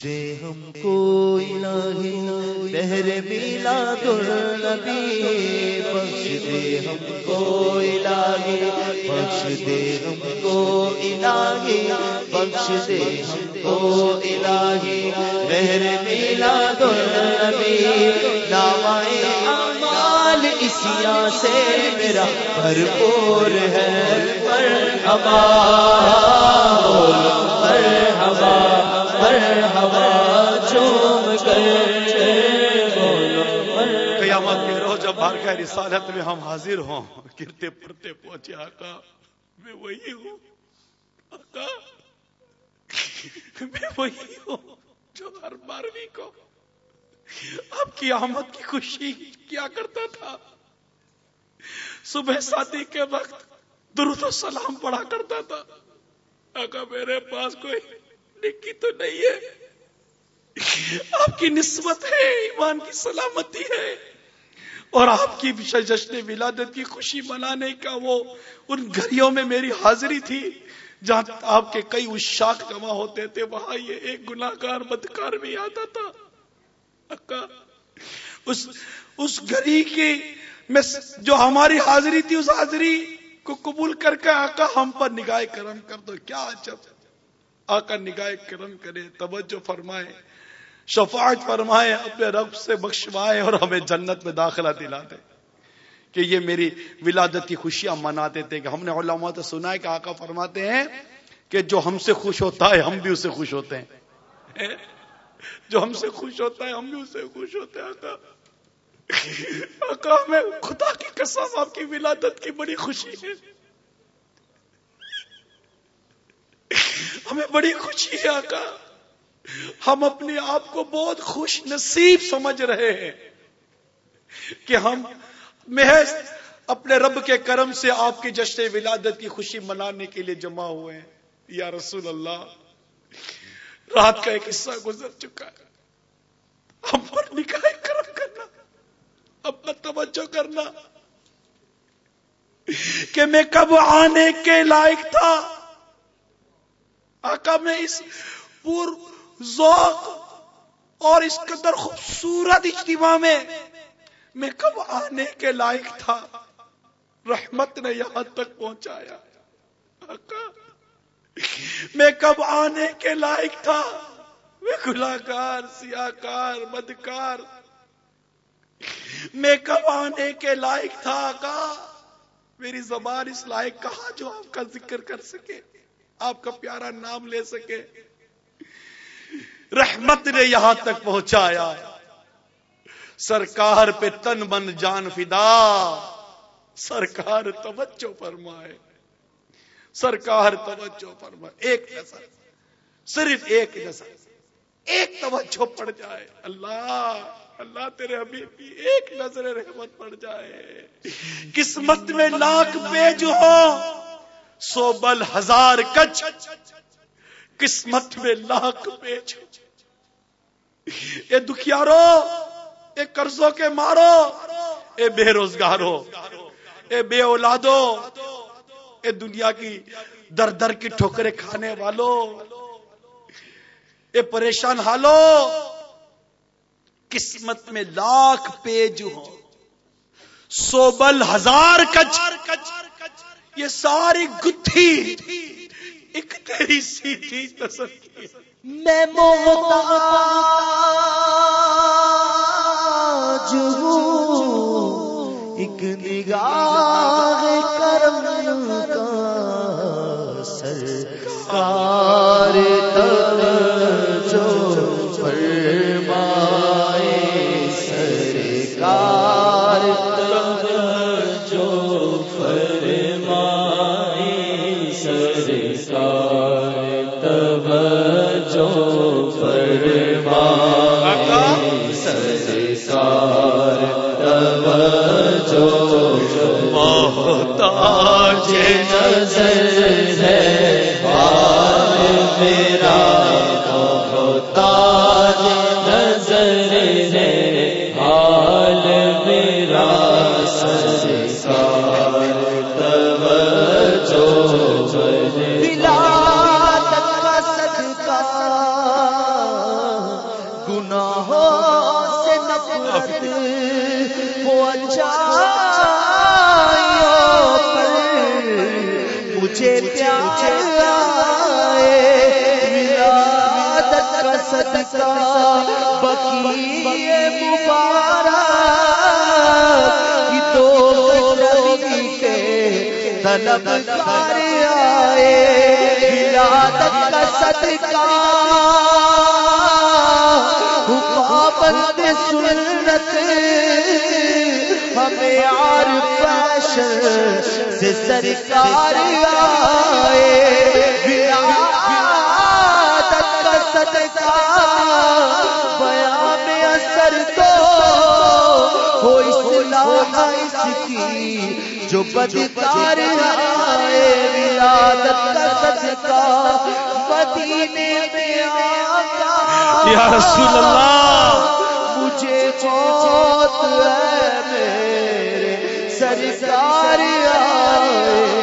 دے ہم کو الہی بہر میلا النبی بخش دے ہم کو الہی بخش دے ہم کو الہی بخش دے ہم کو الہی بہر میلا النبی نامائے اعمال اسیا سے میرا بھرپور ہے۔ مرحبا مرحبا بارگاہ رسالت میں ہم حاضر ہوں۔ گرتے پڑتے پہنچے، آقا، میں وہی ہوں۔ آقا، میں وہی ہوں جو ہر بارہویں کو۔ آپ کی آمد کی خوشی کیا کرتا تھا؟ صبح شادی کے وقت درود و سلام پڑھا کرتا تھا۔ آقا، میرے پاس کوئی نکی تو نہیں ہے۔ آپ کی نسبت ہے، ایمان کی سلامتی ہے۔ اور آپ کی جشن ولادت کی خوشی منانے کا وہ ان گھریوں میں میری حاضری تھی، جہاں آپ کے کئی اشاک جمع ہوتے تھے، وہاں یہ ایک گناہگار بدکار بھی آتا تھا۔ اکا، اس اس گھری کی میں جو ہماری حاضری تھی، اس حاضری کو قبول کر کے آقا ہم پر نگاہ کرم کر دو۔ کیا عجب۔ آقا نگاہ کرم کرے، توجہ فرمائے۔ شفاعت فرمائے، اپنے رب سے بخشوائے اور ہمیں جنت میں داخلہ دلا دے کہ یہ میری ولادت کی خوشیاں مناتے تھے کہ ہم نے علماء سے سنا ہے کہ آقا فرماتے ہیں کہ جو ہم سے خوش ہوتا ہے، ہم بھی اسے خوش ہوتے ہیں۔ جو ہم سے خوش ہوتا ہے، ہم بھی اسے خوش ہوتے ہیں۔ آقا آقا ہمیں خدا کی قسم آپ کی ولادت کی بڑی خوشی ہے۔ ہمیں بڑی خوشی ہے، آقا۔ ہم اپنے آپ کو بہت خوش نصیب سمجھ رہے ہیں کہ ہم محض اپنے رب کے کرم سے آپ کی جشن ولادت کی خوشی منانے کے لیے جمع ہوئے ہیں۔ یا رسول اللہ، رات کا ایک حصہ گزر چکا ہے۔ ہم پر نکاح کرم کرنا، اپنا توجہ کرنا۔ کہ میں کب آنے کے لائق تھا؟ آقا میں اس پور ذوق اور اس قدر خوبصورت اجتماع میں میں کب آنے کے لائق تھا؟ رحمت نے یہاں تک پہنچایا۔ آقا، میں کب آنے کے لائق تھا؟ میں گلاکار سیاکار بدکار۔ میں کب آنے کے لائق تھا؟ آقا، میری زبان اس لائق کہا جو آپ کا ذکر کر سکے؟ آپ کا پیارا نام لے سکے۔ رحمت نے یہاں تک پہنچایا۔ سرکار پہ تن من جان فدا۔ سرکار توجہ فرمائے۔ سرکار توجہ فرمائے۔ ایک نظر۔ صرف ایک نظر۔ ایک توجہ پڑ جائے۔ اللہ اللہ تیرے حبیب کی ایک نظر رحمت پڑ جائے۔ قسمت میں لاکھ پیج ہو۔ سو بل ہزار کچ قسمت میں لاکھ پیج اے دکھیارو، اے قرضوں کے مارو، اے بے روزگارو، اے بے اولادو، اے دنیا کی در در کی ٹھوکرے کھانے والو، اے پریشان حالو، قسمت میں لاکھ پیج ہو۔ سو بل ہزار کچ یہ ساری گتھی۔ ایک تیری سیدھی تصویر میں محتاج ہوں۔ ایک نگاہ کرم کا سرکار تک۔ طلب کار آئے، ولادت کا صدقہ، پابند سنت، ہمیں آر فیشن سے سرکار آئے۔ ولادت کا صدقہ، بیان میں اثر تو ہو اصلاح اس کی جو بدکار آئے ولادت کا صدقہ مدینے میں آقا یا رسول اللہ۔ مجھے موت ہے میرے سرکار آئے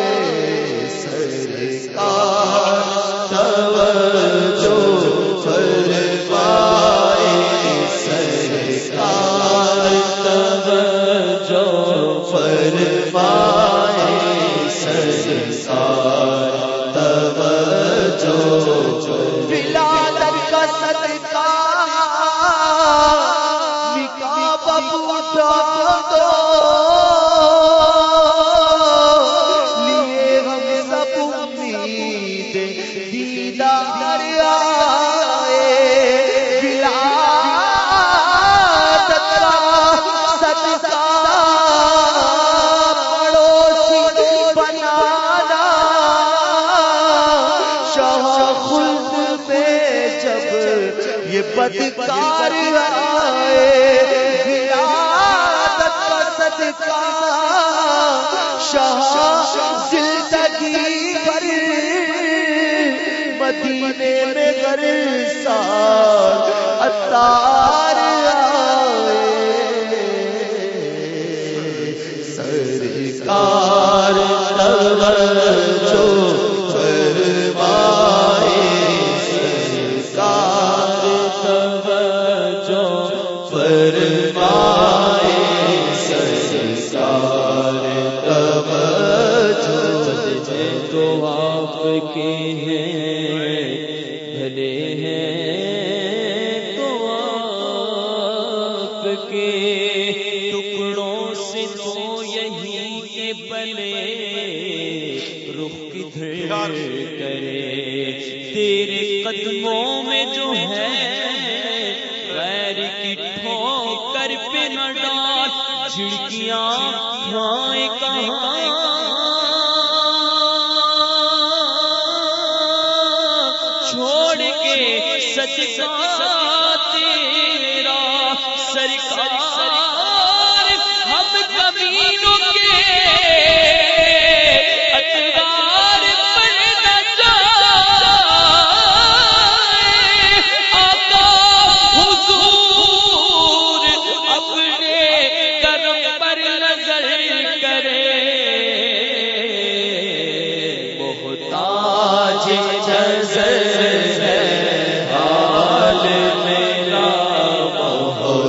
مدینے میں گھر سال اتار رخ کدھر کرے۔ تیرے قدموں میں جو ہے، غیر کی ٹھوکر پہ نہ ڈال۔ جھڑکیاں کھائے کہاں؟ چھوڑ کے سچ تیرا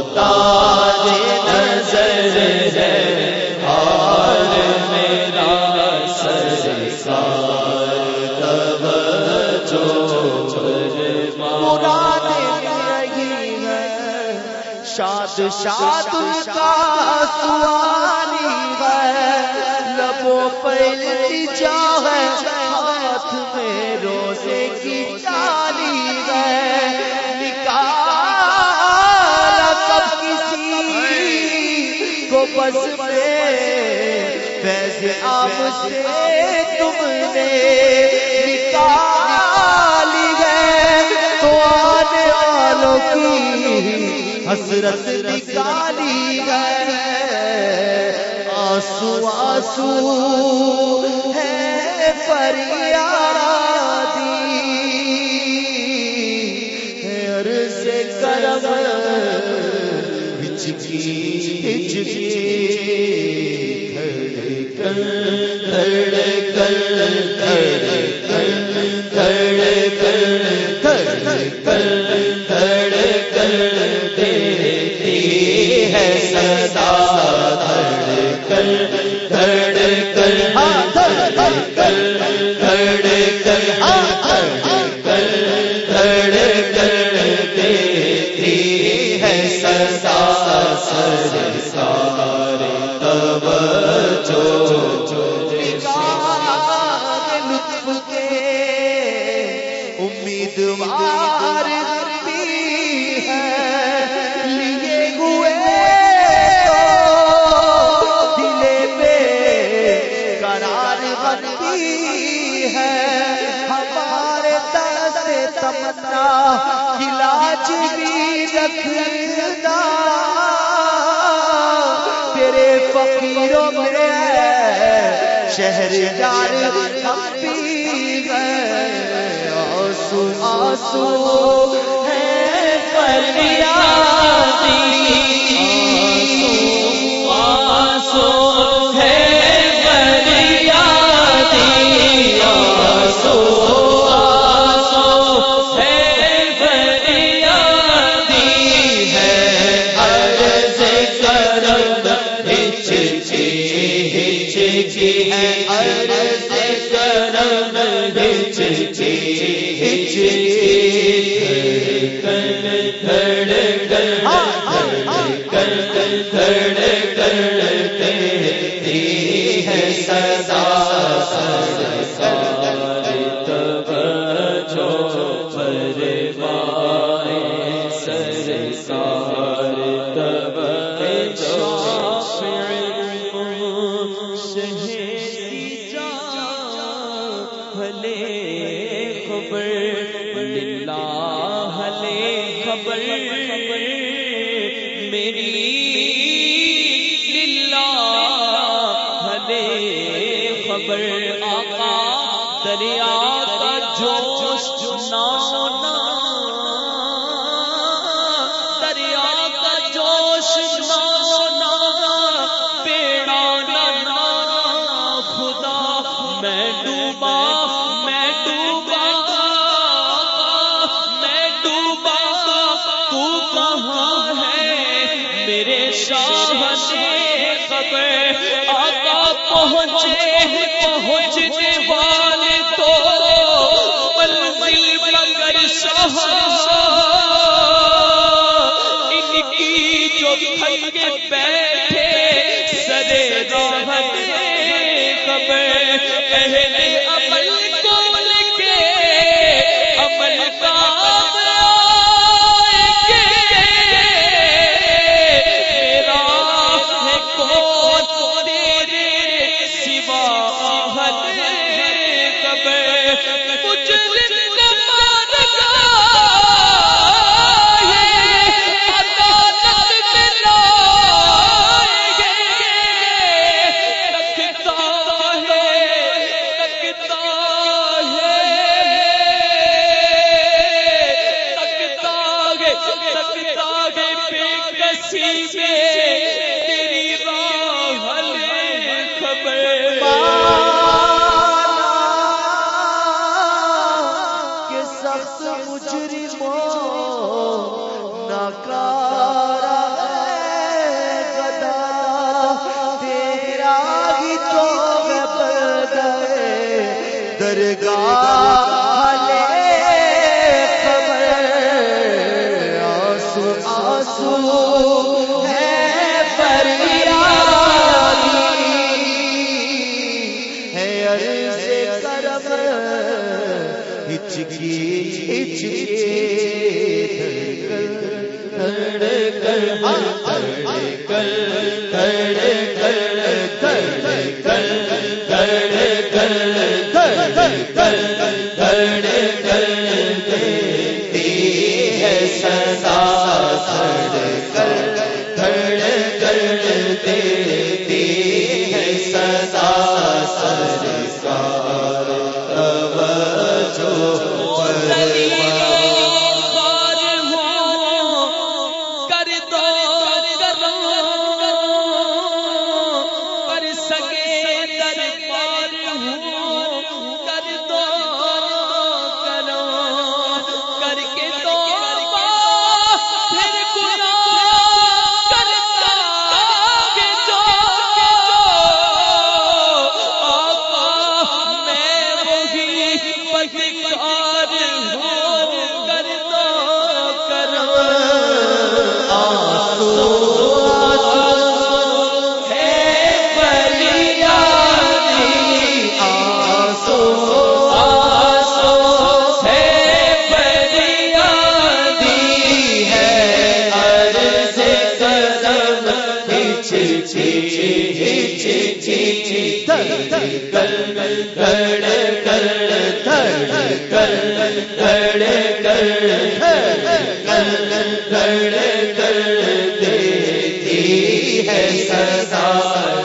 محتاج نظر ہے حال میرا مراد رہی ہے، شاد شاد کا سوانی ہے۔ لبوں پہ التجا ہے ہاتھ میں روزے کی چالی بس میں فیض آپ سے تم نے نکالی ہے۔ تو آنے والوں کی حسرت نکالی ہے۔ آنسو آنسو ہے فریادی کسی کر میں شہر جار ہم پی گئے آنسو ہے فریادی چھ چھ چھ چھ میں آقا پہنچے پہنچنے والے تو منزل مگر ان کی جو بیٹھے سرے خبر کچھ ہے سدا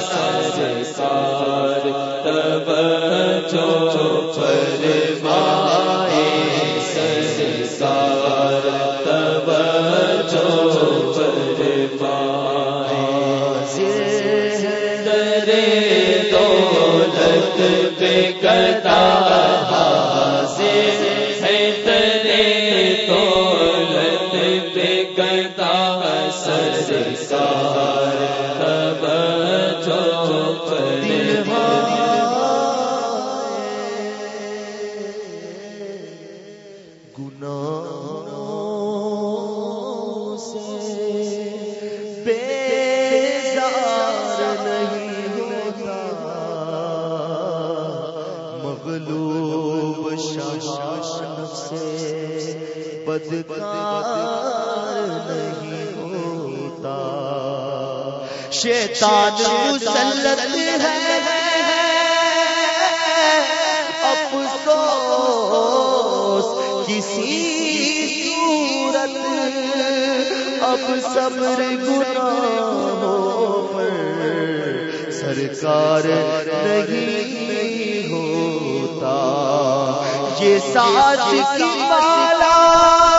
سج سار تب چو فرمائے سار تب چو فرمائے۔ در دولت پہ گدا شان سے بدکار نہیں ہوتا۔ شیطان مسلط ہے۔ افسوس، کسی صورت اب صبر گناہ پر سرکار نہیں ہوتا۔ یہ ساتھ کی بالا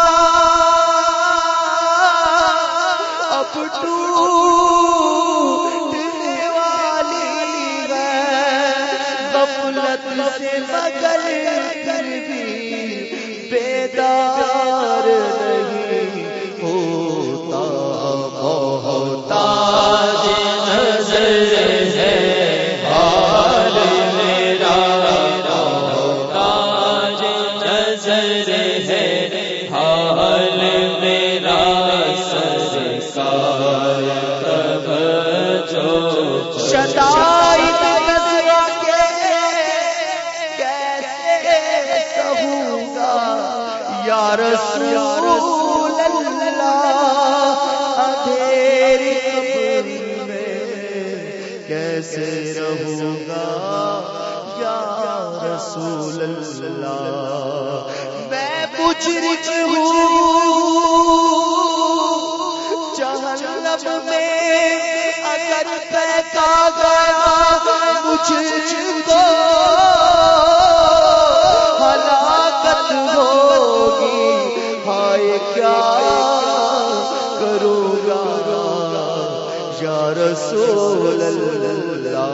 رسول اللہ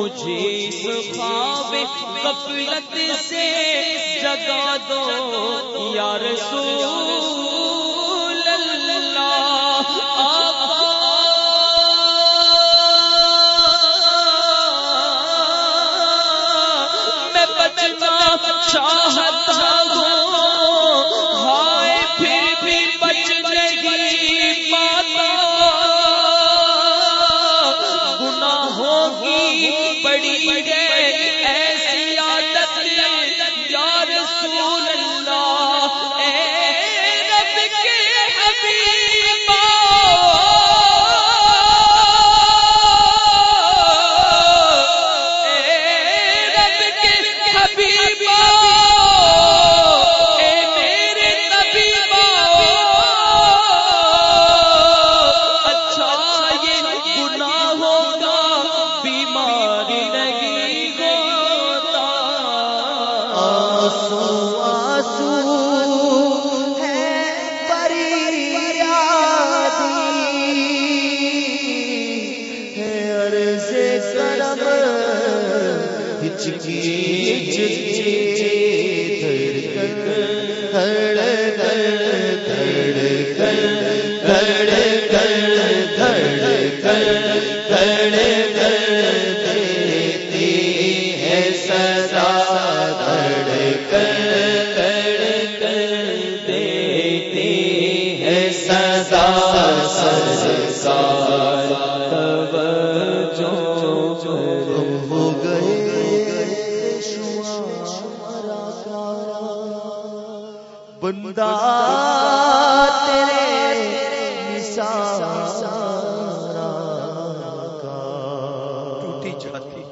مجھے اس خواب کپلت سے جگا دو یا رسول اللہ میں بچنا چاہتا ہوں بندہ تیرے ٹوٹی جاتی۔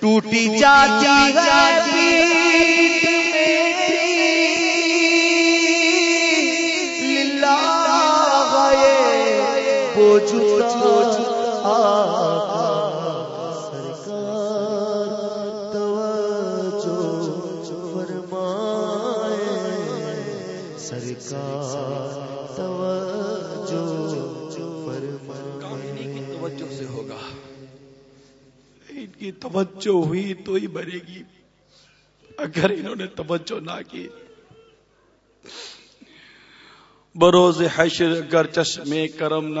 ٹوٹی جاتی ہے توجہ ہوئی تو ہی بنے گی۔ اگر انہوں نے توجہ نہ کی۔ بروز حشر اگر چشمے کرم نہ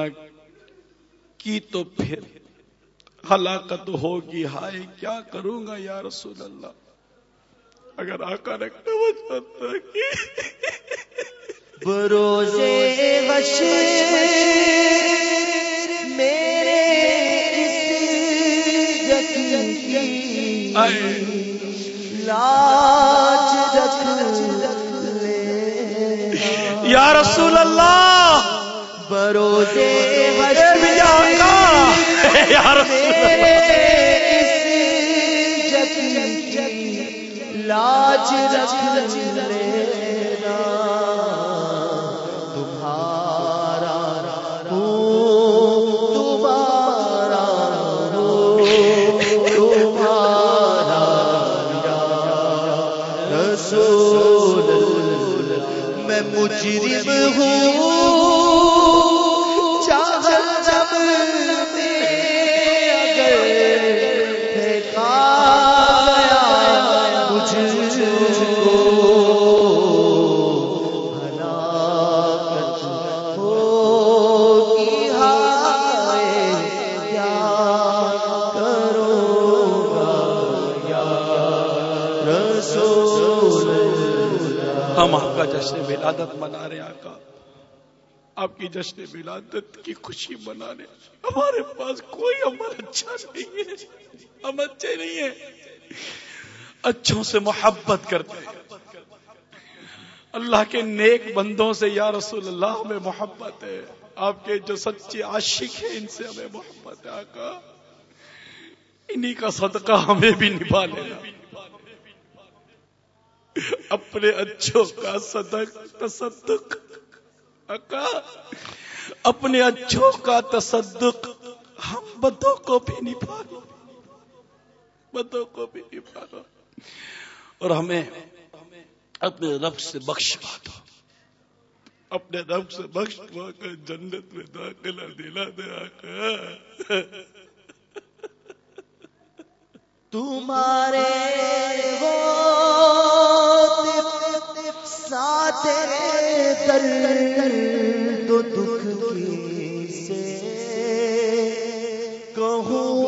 کی تو پھر ہلاکت ہوگی۔ ہائے، کیا کروں گا یا رسول اللہ؟ اگر آقا نے توجہ نہ کی۔ بروزے بشیر لاج رکھ لے۔ یا رسول اللہ! بروزے یا رسول اس لاج رکھ لینا کی جشن ولادت کی خوشی منا رہے ہیں ہمارے پاس کوئی عمل اچھا نہیں ہے۔ ہم اچھے نہیں ہیں۔ اچھوں سے محبت کرتے ہیں۔ اللہ کے نیک بندوں سے یا رسول اللہ ہمیں محبت ہے۔ آپ کے جو سچے عاشق ہیں، ان سے ہمیں محبت ہے۔ آقا، انہی کا صدقہ ہمیں بھی نبھا لینا۔ اپنے اچھوں کا صدق، تصدق۔ آقا اپنے اچھوں کا تصدق ہم بدوں کو بھی نبھا لو بدوں کو بھی نبھا لو اور ہمیں اپنے رب سے بخشوا دو اپنے رب سے بخشوا کر جنت میں داخلہ دلا دے آقا۔ تمہارے وہ ساتھ در تو دکھ کی سے کہوں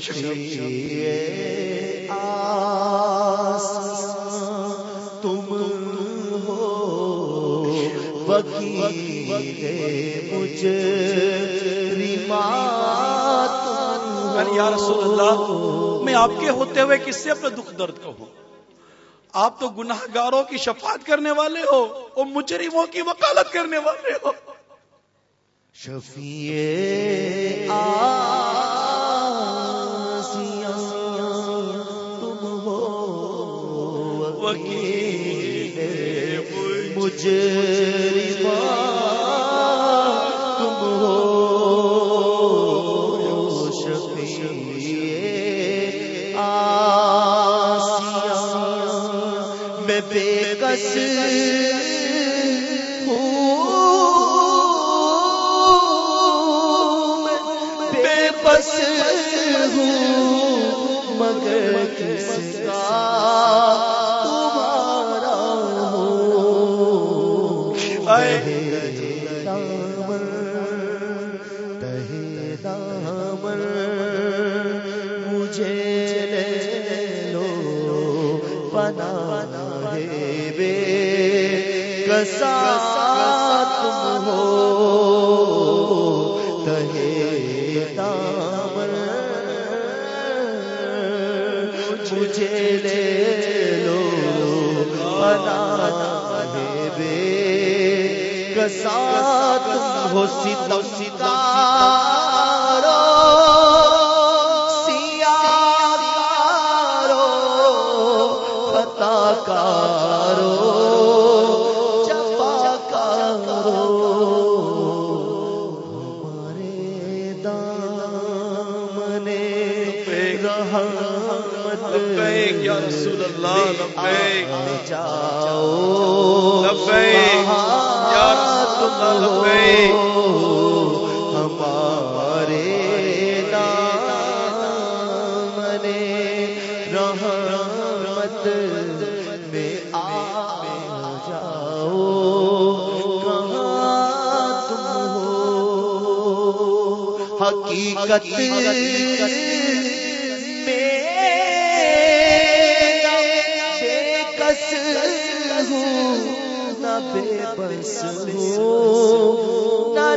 شفیع آسیاں تم ہو وکیل مجھے یعنی یا رسول اللہ میں آپ کے ہوتے ہوئے کس سے اپنا دکھ درد کہوں آپ تو گناہ گاروں کی شفاعت کرنے والے ہو اور مجرموں کی وکالت کرنے والے ہو۔ شفیع آسیاں مجھے دامن مجھے لے لو بنا ہے بے کسات ہو سیتا سیتا حقیقت میں بے کس ہوں نہ بے بس ہوں نہ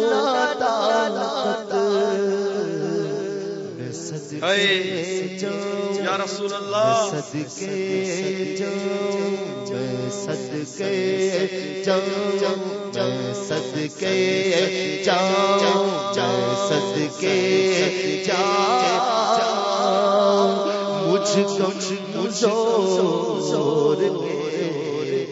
جاؤں یا رسول اللہ۔ صدقے جاؤں میں صدقے جاؤں میں صدقے جاؤں میں صدقے جا مجھ کو زور کے